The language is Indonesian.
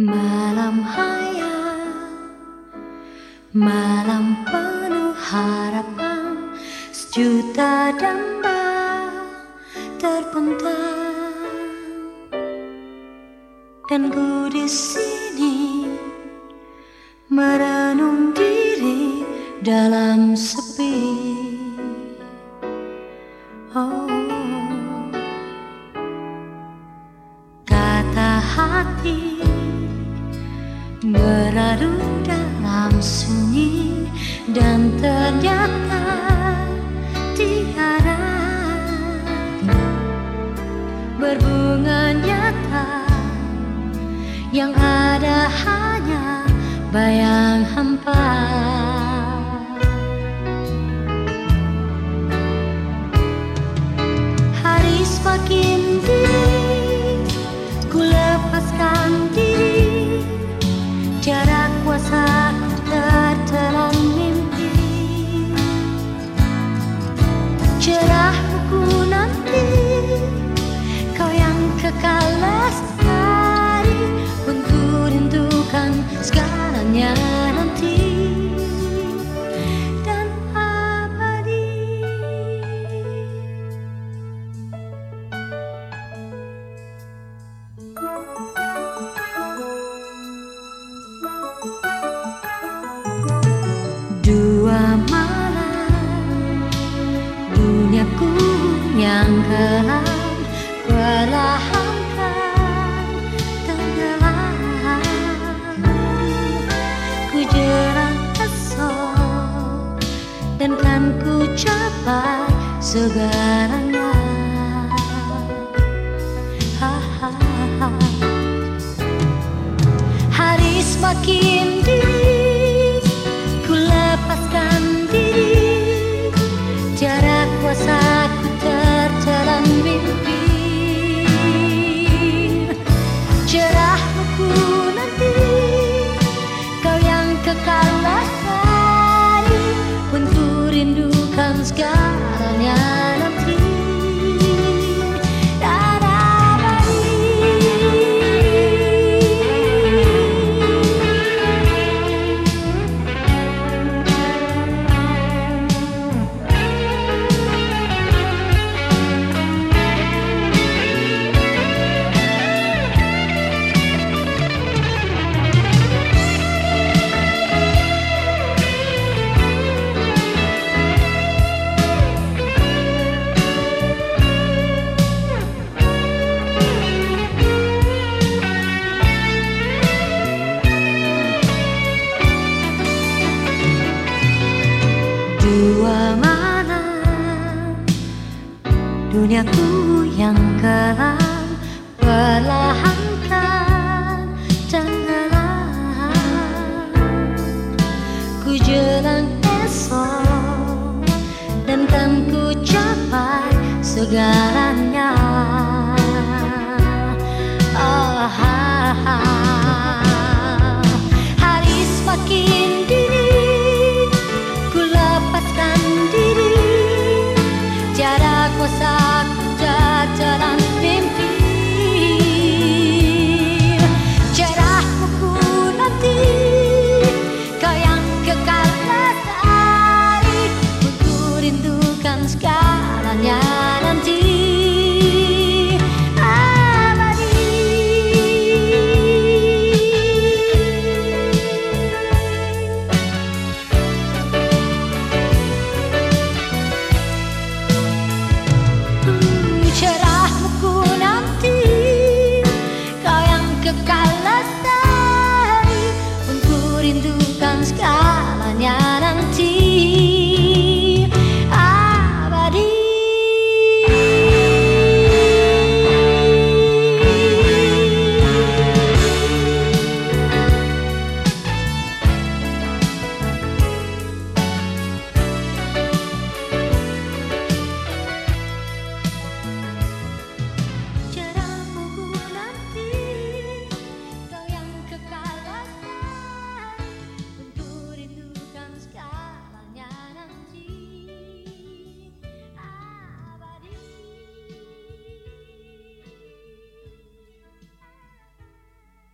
Malam hayal Malam penuh harapan Sejuta damba terpental. Dan ku di sini Merenung diri dalam Beradu dalam sunyi dan ternyata tiada. Berbunga nyata yang ada hanya bayang hampa kelam Perlahankan tenggelam Ku jerat esok Dan kan ku capai segalanya Ha, ha, ha. Hari semakin Dua mana duniaku yang kelam perlahan tenggelam. Ku jelang esok dan kan ku capai segala